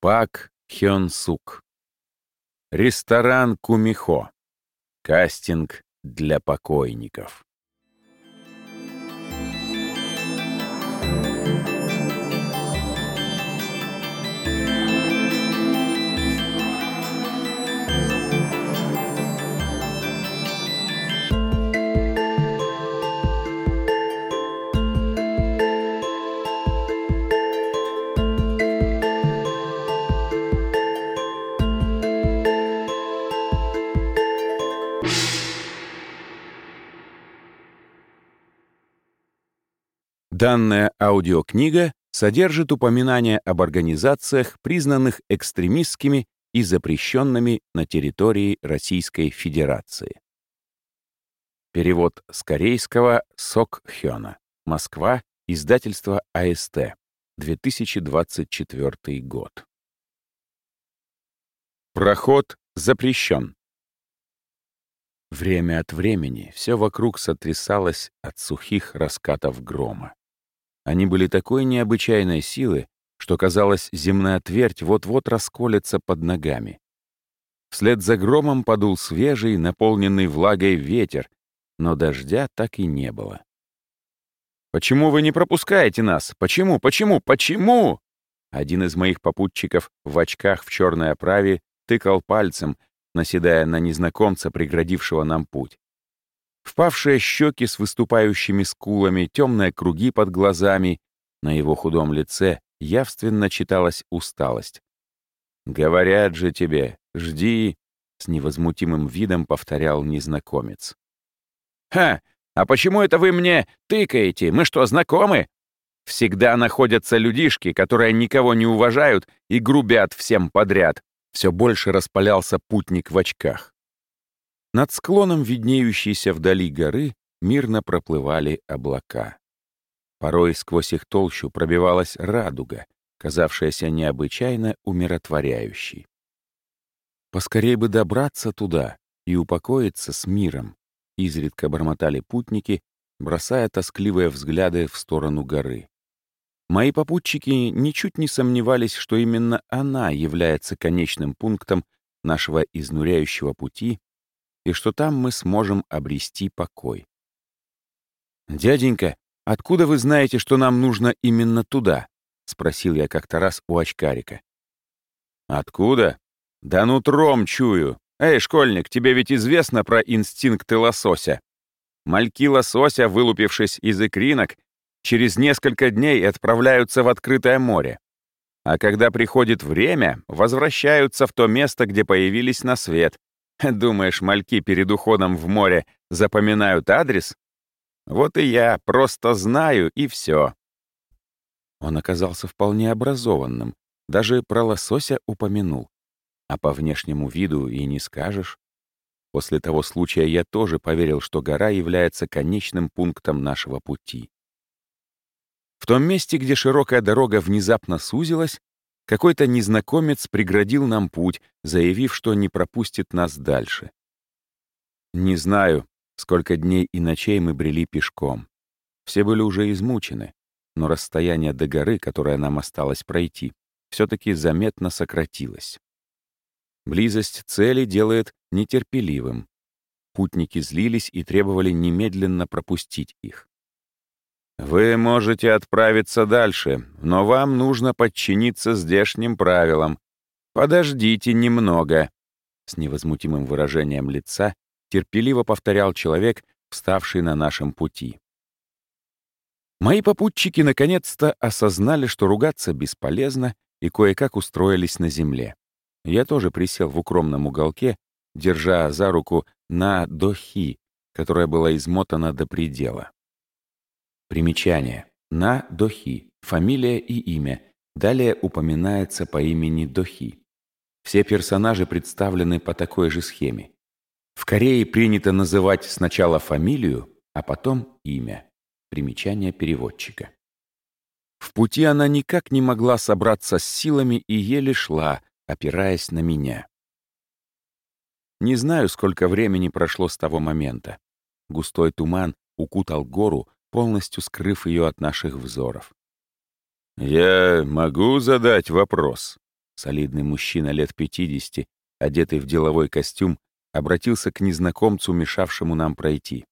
Пак Хён Сук. Ресторан Кумихо. Кастинг для покойников. Данная аудиокнига содержит упоминания об организациях, признанных экстремистскими и запрещенными на территории Российской Федерации. Перевод с корейского Сок Хёна. Москва. Издательство АСТ. 2024 год. Проход запрещен. Время от времени все вокруг сотрясалось от сухих раскатов грома. Они были такой необычайной силы, что, казалось, земная твердь вот-вот расколется под ногами. Вслед за громом подул свежий, наполненный влагой ветер, но дождя так и не было. «Почему вы не пропускаете нас? Почему? Почему? Почему?» Один из моих попутчиков в очках в черной оправе тыкал пальцем, наседая на незнакомца, преградившего нам путь. Впавшие щеки с выступающими скулами, темные круги под глазами. На его худом лице явственно читалась усталость. «Говорят же тебе, жди!» — с невозмутимым видом повторял незнакомец. «Ха! А почему это вы мне тыкаете? Мы что, знакомы?» Всегда находятся людишки, которые никого не уважают и грубят всем подряд. Все больше распалялся путник в очках. Над склоном виднеющейся вдали горы мирно проплывали облака. Порой сквозь их толщу пробивалась радуга, казавшаяся необычайно умиротворяющей. Поскорей бы добраться туда и упокоиться с миром, изредка бормотали путники, бросая тоскливые взгляды в сторону горы. Мои попутчики ничуть не сомневались, что именно она является конечным пунктом нашего изнуряющего пути и что там мы сможем обрести покой. «Дяденька, откуда вы знаете, что нам нужно именно туда?» — спросил я как-то раз у очкарика. «Откуда? Да нутром чую. Эй, школьник, тебе ведь известно про инстинкты лосося. Мальки лосося, вылупившись из икринок, через несколько дней отправляются в открытое море. А когда приходит время, возвращаются в то место, где появились на свет, Думаешь, мальки перед уходом в море запоминают адрес? Вот и я просто знаю, и все. Он оказался вполне образованным, даже про лосося упомянул. А по внешнему виду и не скажешь. После того случая я тоже поверил, что гора является конечным пунктом нашего пути. В том месте, где широкая дорога внезапно сузилась, какой-то незнакомец преградил нам путь, заявив, что не пропустит нас дальше. Не знаю, сколько дней и ночей мы брели пешком. Все были уже измучены, но расстояние до горы, которое нам осталось пройти, все-таки заметно сократилось. Близость цели делает нетерпеливым. Путники злились и требовали немедленно пропустить их. Вы можете отправиться дальше, но вам нужно подчиниться здешним правилам. Подождите немного. С невозмутимым выражением лица терпеливо повторял человек, вставший на нашем пути. Мои попутчики наконец-то осознали, что ругаться бесполезно, и кое-как устроились на земле. Я тоже присел в укромном уголке, держа за руку на дохи, которая была измотана до предела. Примечание. На Дохи. Фамилия и имя. Далее упоминается по имени Дохи. Все персонажи представлены по такой же схеме. В Корее принято называть сначала фамилию, а потом имя. Примечание переводчика. В пути она никак не могла собраться с силами и еле шла, опираясь на меня. Не знаю, сколько времени прошло с того момента. Густой туман укутал гору, полностью скрыв ее от наших взоров. «Я могу задать вопрос?» Солидный мужчина лет 50, одетый в деловой костюм, обратился к незнакомцу, мешавшему нам пройти.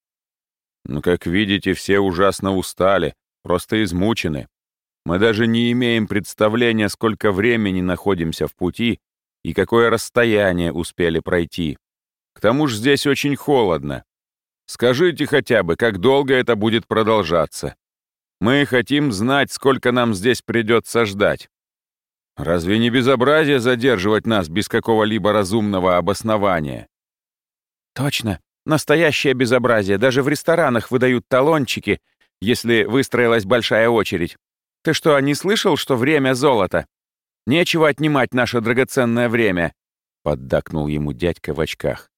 «Ну, как видите, все ужасно устали, просто измучены. Мы даже не имеем представления, сколько времени находимся в пути и какое расстояние успели пройти. К тому же здесь очень холодно. Скажите хотя бы, как долго это будет продолжаться? Мы хотим знать, сколько нам здесь придется ждать. Разве не безобразие задерживать нас без какого-либо разумного обоснования? Точно. Настоящее безобразие. Даже в ресторанах выдают талончики, если выстроилась большая очередь. Ты что, не слышал, что время — золото? Нечего отнимать наше драгоценное время, — поддакнул ему дядька в очках.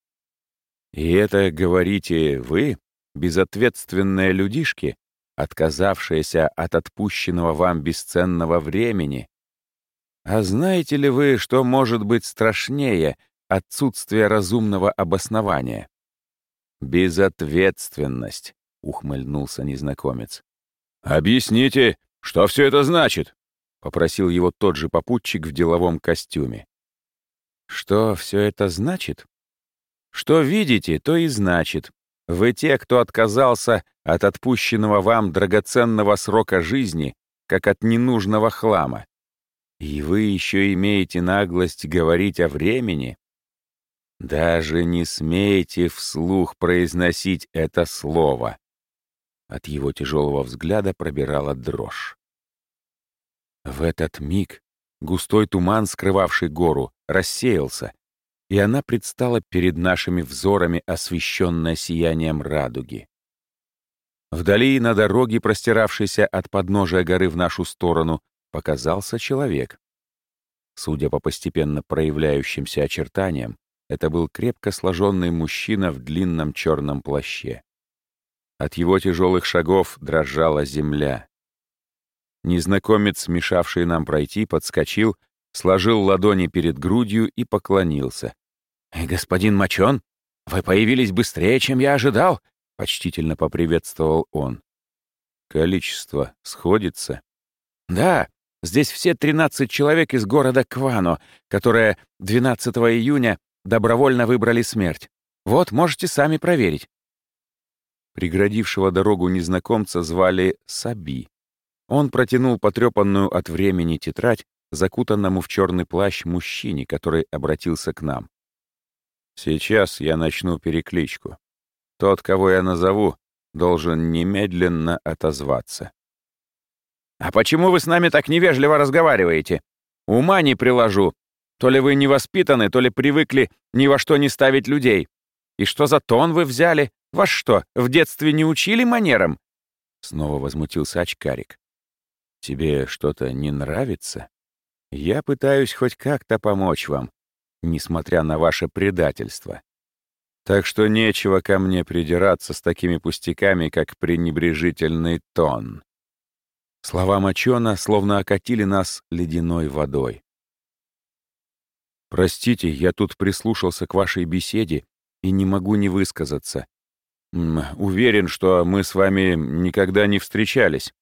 И это говорите вы, безответственные людишки, отказавшиеся от отпущенного вам бесценного времени? А знаете ли вы, что может быть страшнее отсутствия разумного обоснования? Безответственность, ухмыльнулся незнакомец. Объясните, что все это значит? попросил его тот же попутчик в деловом костюме. Что все это значит? Что видите, то и значит. Вы те, кто отказался от отпущенного вам драгоценного срока жизни, как от ненужного хлама. И вы еще имеете наглость говорить о времени? Даже не смеете вслух произносить это слово. От его тяжелого взгляда пробирала дрожь. В этот миг густой туман, скрывавший гору, рассеялся, и она предстала перед нашими взорами, освещенная сиянием радуги. Вдали на дороге, простиравшейся от подножия горы в нашу сторону, показался человек. Судя по постепенно проявляющимся очертаниям, это был крепко сложенный мужчина в длинном черном плаще. От его тяжелых шагов дрожала земля. Незнакомец, мешавший нам пройти, подскочил сложил ладони перед грудью и поклонился. «Э, «Господин Мачон, вы появились быстрее, чем я ожидал!» — почтительно поприветствовал он. «Количество сходится?» «Да, здесь все 13 человек из города Квано, которые 12 июня добровольно выбрали смерть. Вот, можете сами проверить». Преградившего дорогу незнакомца звали Саби. Он протянул потрепанную от времени тетрадь, закутанному в черный плащ мужчине, который обратился к нам. «Сейчас я начну перекличку. Тот, кого я назову, должен немедленно отозваться». «А почему вы с нами так невежливо разговариваете? Ума не приложу. То ли вы не воспитаны, то ли привыкли ни во что не ставить людей. И что за тон вы взяли? Вас что, в детстве не учили манерам?» Снова возмутился очкарик. «Тебе что-то не нравится?» Я пытаюсь хоть как-то помочь вам, несмотря на ваше предательство. Так что нечего ко мне придираться с такими пустяками, как пренебрежительный тон. Слова Мочона словно окатили нас ледяной водой. «Простите, я тут прислушался к вашей беседе и не могу не высказаться. Уверен, что мы с вами никогда не встречались.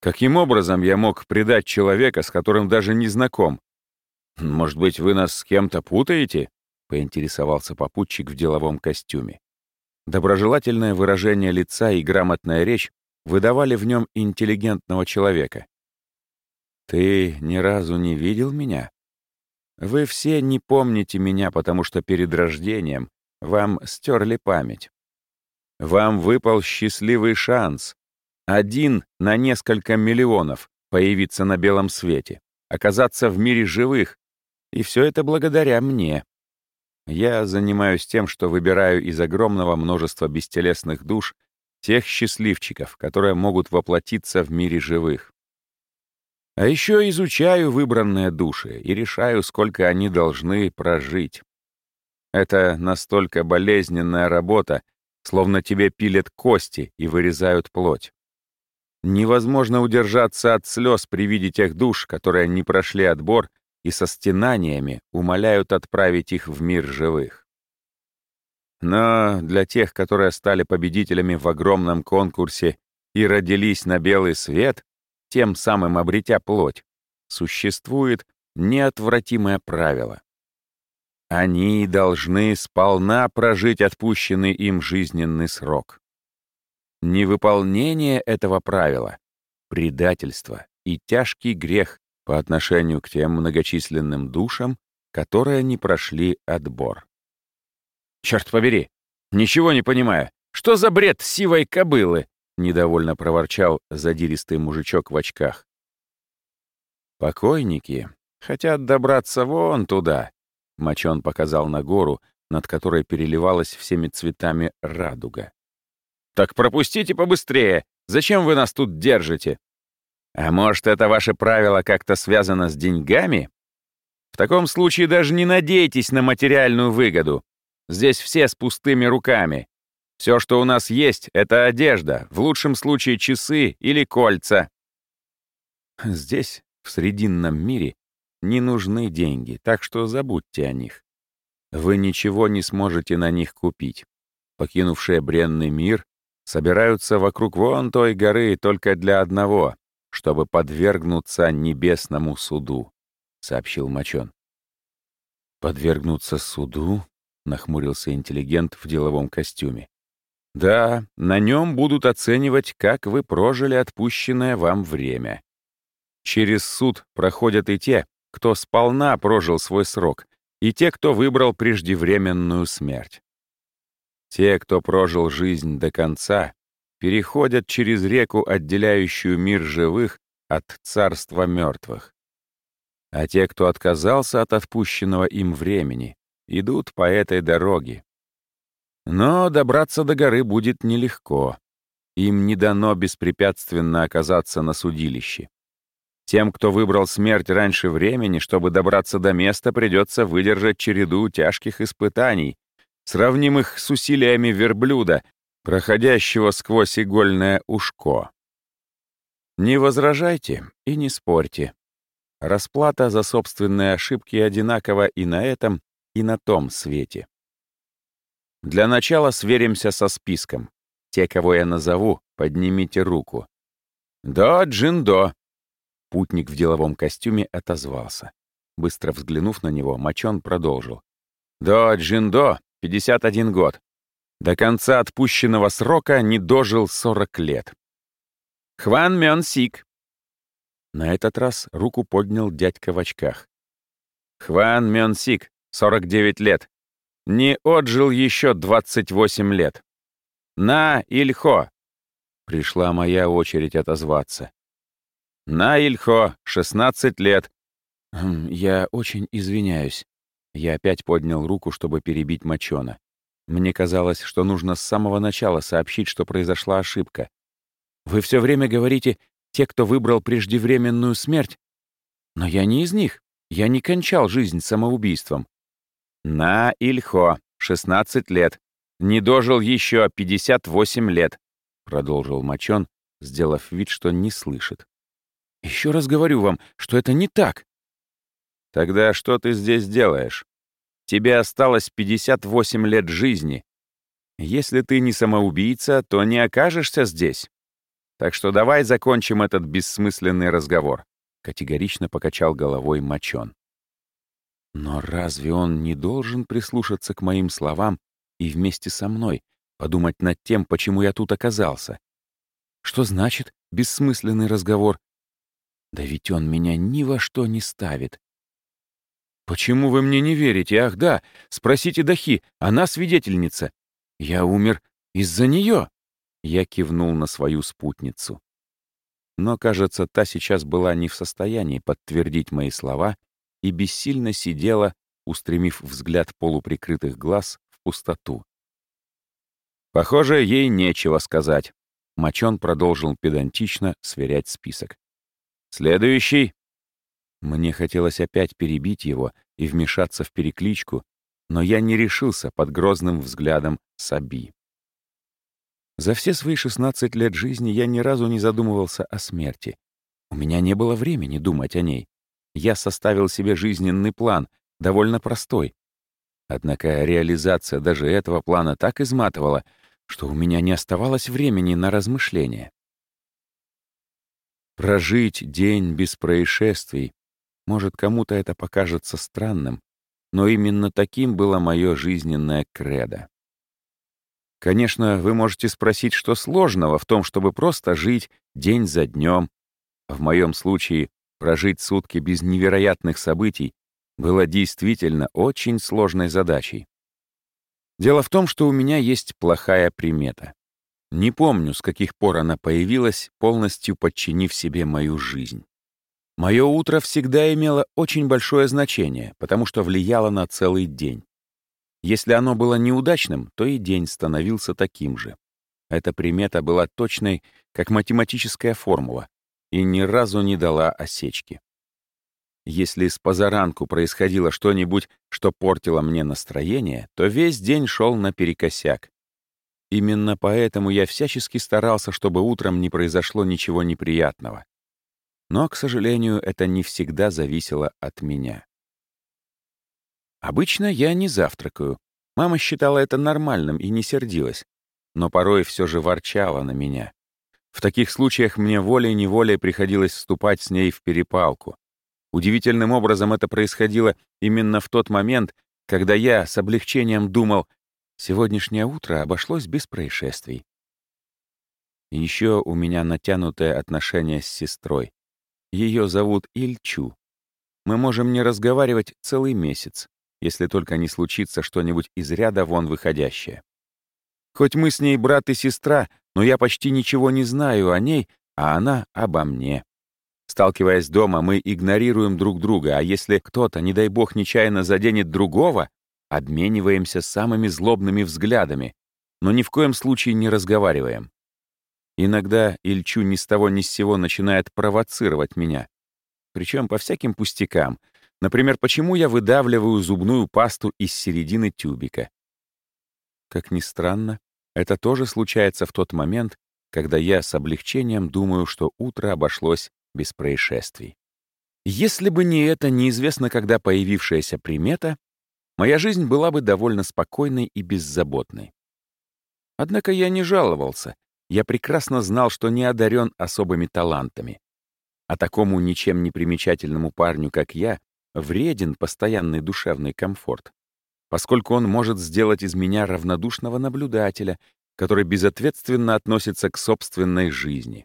Каким образом я мог предать человека, с которым даже не знаком? Может быть, вы нас с кем-то путаете? Поинтересовался попутчик в деловом костюме. Доброжелательное выражение лица и грамотная речь выдавали в нем интеллигентного человека. «Ты ни разу не видел меня? Вы все не помните меня, потому что перед рождением вам стерли память. Вам выпал счастливый шанс, один на несколько миллионов появиться на белом свете, оказаться в мире живых. И все это благодаря мне. Я занимаюсь тем, что выбираю из огромного множества бестелесных душ тех счастливчиков, которые могут воплотиться в мире живых. А еще изучаю выбранные души и решаю, сколько они должны прожить. Это настолько болезненная работа, словно тебе пилят кости и вырезают плоть. Невозможно удержаться от слез при виде тех душ, которые не прошли отбор и со стенаниями умоляют отправить их в мир живых. Но для тех, которые стали победителями в огромном конкурсе и родились на белый свет, тем самым обретя плоть, существует неотвратимое правило. Они должны сполна прожить отпущенный им жизненный срок. Невыполнение этого правила — предательство и тяжкий грех по отношению к тем многочисленным душам, которые не прошли отбор. «Черт побери! Ничего не понимаю! Что за бред сивой кобылы?» — недовольно проворчал задиристый мужичок в очках. «Покойники хотят добраться вон туда», — Мочон показал на гору, над которой переливалась всеми цветами радуга. «Так пропустите побыстрее! Зачем вы нас тут держите?» «А может, это ваше правило как-то связано с деньгами?» «В таком случае даже не надейтесь на материальную выгоду. Здесь все с пустыми руками. Все, что у нас есть, — это одежда, в лучшем случае часы или кольца». «Здесь, в Срединном мире, не нужны деньги, так что забудьте о них. Вы ничего не сможете на них купить. Покинувшие бренный мир собираются вокруг вон той горы только для одного, чтобы подвергнуться небесному суду», — сообщил Мочон. «Подвергнуться суду?» — нахмурился интеллигент в деловом костюме. «Да, на нем будут оценивать, как вы прожили отпущенное вам время. Через суд проходят и те, кто сполна прожил свой срок, и те, кто выбрал преждевременную смерть. Те, кто прожил жизнь до конца, переходят через реку, отделяющую мир живых от царства мертвых. А те, кто отказался от отпущенного им времени, идут по этой дороге. Но добраться до горы будет нелегко. Им не дано беспрепятственно оказаться на судилище. Тем, кто выбрал смерть раньше времени, чтобы добраться до места, придется выдержать череду тяжких испытаний, сравнимых с усилиями верблюда, проходящего сквозь игольное ушко. Не возражайте и не спорьте. Расплата за собственные ошибки одинакова и на этом, и на том свете. Для начала сверимся со списком. Те, кого я назову, поднимите руку. «До, Джиндо!» Путник в деловом костюме отозвался. Быстро взглянув на него, Мачон продолжил. «До, Джиндо, 51 год. До конца отпущенного срока не дожил 40 лет. Хван Мён Сик». На этот раз руку поднял дядька в очках. «Хван Мён Сик, 49 лет. Не отжил еще 28 лет. На Ильхо!» Пришла моя очередь отозваться. «На Ильхо, 16 лет». Хм, «Я очень извиняюсь». Я опять поднял руку, чтобы перебить Мочона. Мне казалось, что нужно с самого начала сообщить, что произошла ошибка. Вы все время говорите «те, кто выбрал преждевременную смерть». Но я не из них. Я не кончал жизнь самоубийством. На Ильхо, 16 лет. Не дожил еще 58 лет, продолжил Мочон, сделав вид, что не слышит. Еще раз говорю вам, что это не так. Тогда что ты здесь делаешь? Тебе осталось 58 лет жизни. Если ты не самоубийца, то не окажешься здесь. Так что давай закончим этот бессмысленный разговор. Категорично покачал головой Мочон. Но разве он не должен прислушаться к моим словам и вместе со мной подумать над тем, почему я тут оказался? Что значит бессмысленный разговор? Да ведь он меня ни во что не ставит. «Почему вы мне не верите? Ах да, спросите Дахи, она свидетельница. Я умер из-за нее!» Я кивнул на свою спутницу. Но, кажется, та сейчас была не в состоянии подтвердить мои слова и бессильно сидела, устремив взгляд полуприкрытых глаз в пустоту. Похоже, ей нечего сказать. Мочон продолжил педантично сверять список. «Следующий!» Мне хотелось опять перебить его и вмешаться в перекличку, но я не решился под грозным взглядом Саби. За все свои 16 лет жизни я ни разу не задумывался о смерти. У меня не было времени думать о ней я составил себе жизненный план, довольно простой. Однако реализация даже этого плана так изматывала, что у меня не оставалось времени на размышления. Прожить день без происшествий Может, кому-то это покажется странным, но именно таким было мое жизненное кредо. Конечно, вы можете спросить, что сложного в том, чтобы просто жить день за днем. В моем случае прожить сутки без невероятных событий было действительно очень сложной задачей. Дело в том, что у меня есть плохая примета. Не помню, с каких пор она появилась, полностью подчинив себе мою жизнь. Мое утро всегда имело очень большое значение, потому что влияло на целый день. Если оно было неудачным, то и день становился таким же. Эта примета была точной, как математическая формула, и ни разу не дала осечки. Если с позаранку происходило что-нибудь, что портило мне настроение, то весь день шел наперекосяк. Именно поэтому я всячески старался, чтобы утром не произошло ничего неприятного. Но, к сожалению, это не всегда зависело от меня. Обычно я не завтракаю. Мама считала это нормальным и не сердилась, но порой все же ворчала на меня. В таких случаях мне волей-неволей приходилось вступать с ней в перепалку. Удивительным образом это происходило именно в тот момент, когда я с облегчением думал, сегодняшнее утро обошлось без происшествий. еще у меня натянутое отношение с сестрой. Ее зовут Ильчу. Мы можем не разговаривать целый месяц, если только не случится что-нибудь из ряда вон выходящее. Хоть мы с ней брат и сестра, но я почти ничего не знаю о ней, а она обо мне. Сталкиваясь дома, мы игнорируем друг друга, а если кто-то, не дай бог, нечаянно заденет другого, обмениваемся самыми злобными взглядами, но ни в коем случае не разговариваем. Иногда Ильчу ни с того ни с сего начинает провоцировать меня. Причем по всяким пустякам. Например, почему я выдавливаю зубную пасту из середины тюбика. Как ни странно, это тоже случается в тот момент, когда я с облегчением думаю, что утро обошлось без происшествий. Если бы не эта неизвестно когда появившаяся примета, моя жизнь была бы довольно спокойной и беззаботной. Однако я не жаловался. Я прекрасно знал, что не одарен особыми талантами. А такому ничем не примечательному парню, как я, вреден постоянный душевный комфорт поскольку он может сделать из меня равнодушного наблюдателя, который безответственно относится к собственной жизни.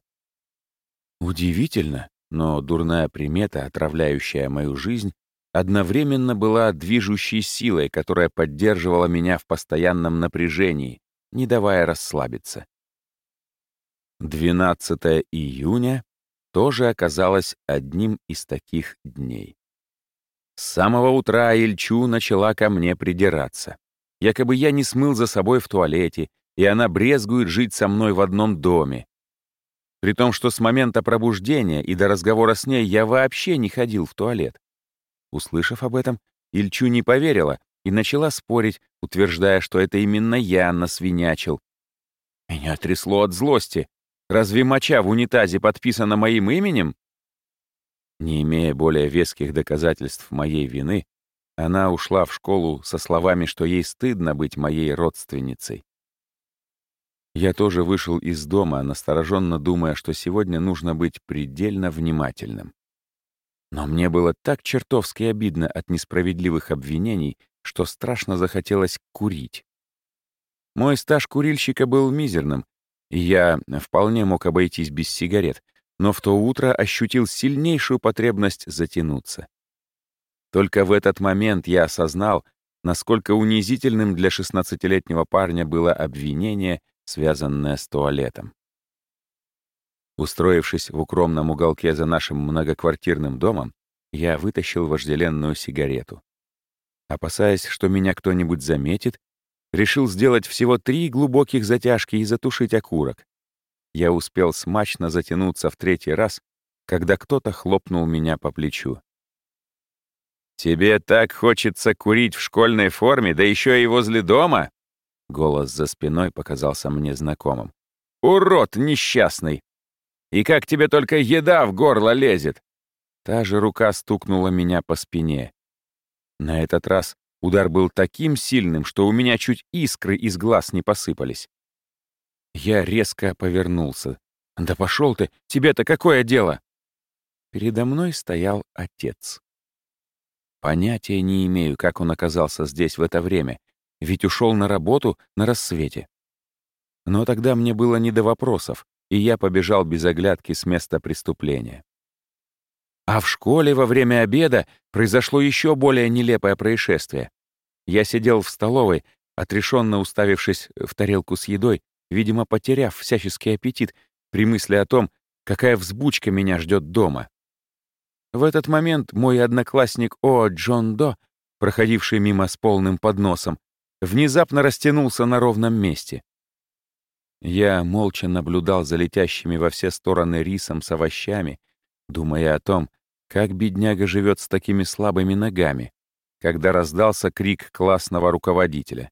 Удивительно, но дурная примета, отравляющая мою жизнь, одновременно была движущей силой, которая поддерживала меня в постоянном напряжении, не давая расслабиться. 12 июня тоже оказалось одним из таких дней. С самого утра Ильчу начала ко мне придираться. Якобы я не смыл за собой в туалете, и она брезгует жить со мной в одном доме. При том, что с момента пробуждения и до разговора с ней я вообще не ходил в туалет. Услышав об этом, Ильчу не поверила и начала спорить, утверждая, что это именно я насвинячил. Меня трясло от злости. Разве моча в унитазе подписана моим именем? Не имея более веских доказательств моей вины, она ушла в школу со словами, что ей стыдно быть моей родственницей. Я тоже вышел из дома, настороженно думая, что сегодня нужно быть предельно внимательным. Но мне было так чертовски обидно от несправедливых обвинений, что страшно захотелось курить. Мой стаж курильщика был мизерным, я вполне мог обойтись без сигарет, но в то утро ощутил сильнейшую потребность затянуться. Только в этот момент я осознал, насколько унизительным для 16-летнего парня было обвинение, связанное с туалетом. Устроившись в укромном уголке за нашим многоквартирным домом, я вытащил вожделенную сигарету. Опасаясь, что меня кто-нибудь заметит, решил сделать всего три глубоких затяжки и затушить окурок я успел смачно затянуться в третий раз, когда кто-то хлопнул меня по плечу. «Тебе так хочется курить в школьной форме, да еще и возле дома?» Голос за спиной показался мне знакомым. «Урод несчастный! И как тебе только еда в горло лезет!» Та же рука стукнула меня по спине. На этот раз удар был таким сильным, что у меня чуть искры из глаз не посыпались. Я резко повернулся. «Да пошел ты! Тебе-то какое дело?» Передо мной стоял отец. Понятия не имею, как он оказался здесь в это время, ведь ушел на работу на рассвете. Но тогда мне было не до вопросов, и я побежал без оглядки с места преступления. А в школе во время обеда произошло еще более нелепое происшествие. Я сидел в столовой, отрешенно уставившись в тарелку с едой, видимо, потеряв всяческий аппетит при мысли о том, какая взбучка меня ждет дома. В этот момент мой одноклассник О. Джон До, проходивший мимо с полным подносом, внезапно растянулся на ровном месте. Я молча наблюдал за летящими во все стороны рисом с овощами, думая о том, как бедняга живет с такими слабыми ногами, когда раздался крик классного руководителя.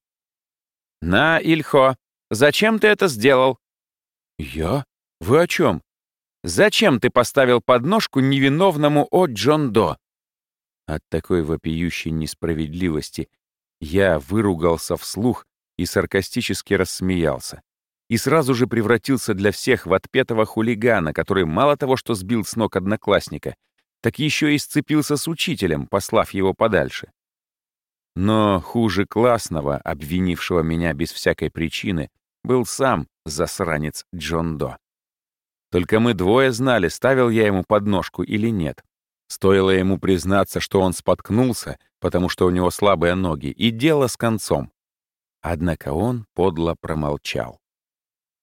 «На, Ильхо, зачем ты это сделал?» «Я? Вы о чем?» «Зачем ты поставил подножку невиновному О Джон До?» От такой вопиющей несправедливости я выругался вслух и саркастически рассмеялся. И сразу же превратился для всех в отпетого хулигана, который мало того, что сбил с ног одноклассника, так еще и сцепился с учителем, послав его подальше. Но хуже классного, обвинившего меня без всякой причины, был сам засранец Джон До. Только мы двое знали, ставил я ему подножку или нет. Стоило ему признаться, что он споткнулся, потому что у него слабые ноги, и дело с концом. Однако он подло промолчал.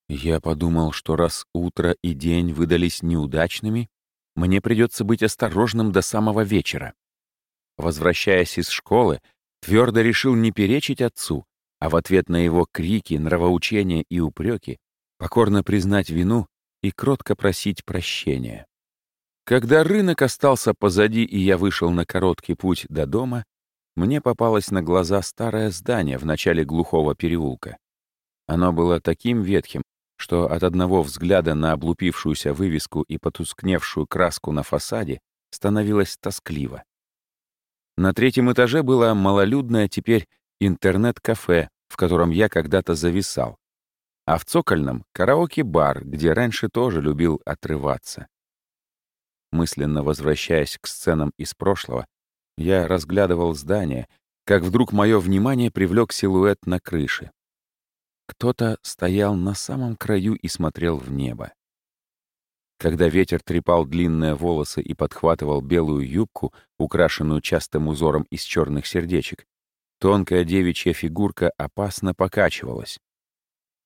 Я подумал, что раз утро и день выдались неудачными, мне придется быть осторожным до самого вечера. Возвращаясь из школы, твердо решил не перечить отцу, а в ответ на его крики, нравоучения и упреки покорно признать вину и кротко просить прощения. Когда рынок остался позади и я вышел на короткий путь до дома, мне попалось на глаза старое здание в начале глухого переулка. Оно было таким ветхим, что от одного взгляда на облупившуюся вывеску и потускневшую краску на фасаде становилось тоскливо. На третьем этаже было малолюдное теперь интернет-кафе, в котором я когда-то зависал, а в цокольном — караоке-бар, где раньше тоже любил отрываться. Мысленно возвращаясь к сценам из прошлого, я разглядывал здание, как вдруг мое внимание привлек силуэт на крыше. Кто-то стоял на самом краю и смотрел в небо. Когда ветер трепал длинные волосы и подхватывал белую юбку, украшенную частым узором из черных сердечек, тонкая девичья фигурка опасно покачивалась.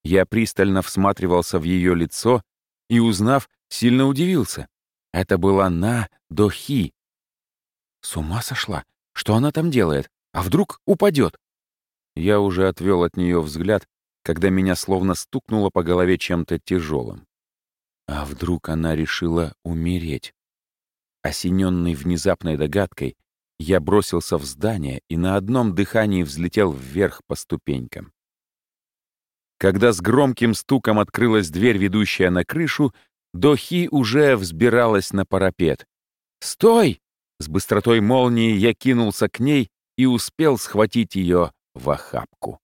Я пристально всматривался в ее лицо и, узнав, сильно удивился. Это была На Дохи. С ума сошла? Что она там делает? А вдруг упадет? Я уже отвел от нее взгляд, когда меня словно стукнуло по голове чем-то тяжелым. А вдруг она решила умереть? Осененный внезапной догадкой, я бросился в здание и на одном дыхании взлетел вверх по ступенькам. Когда с громким стуком открылась дверь, ведущая на крышу, Дохи уже взбиралась на парапет. «Стой!» С быстротой молнии я кинулся к ней и успел схватить ее в охапку.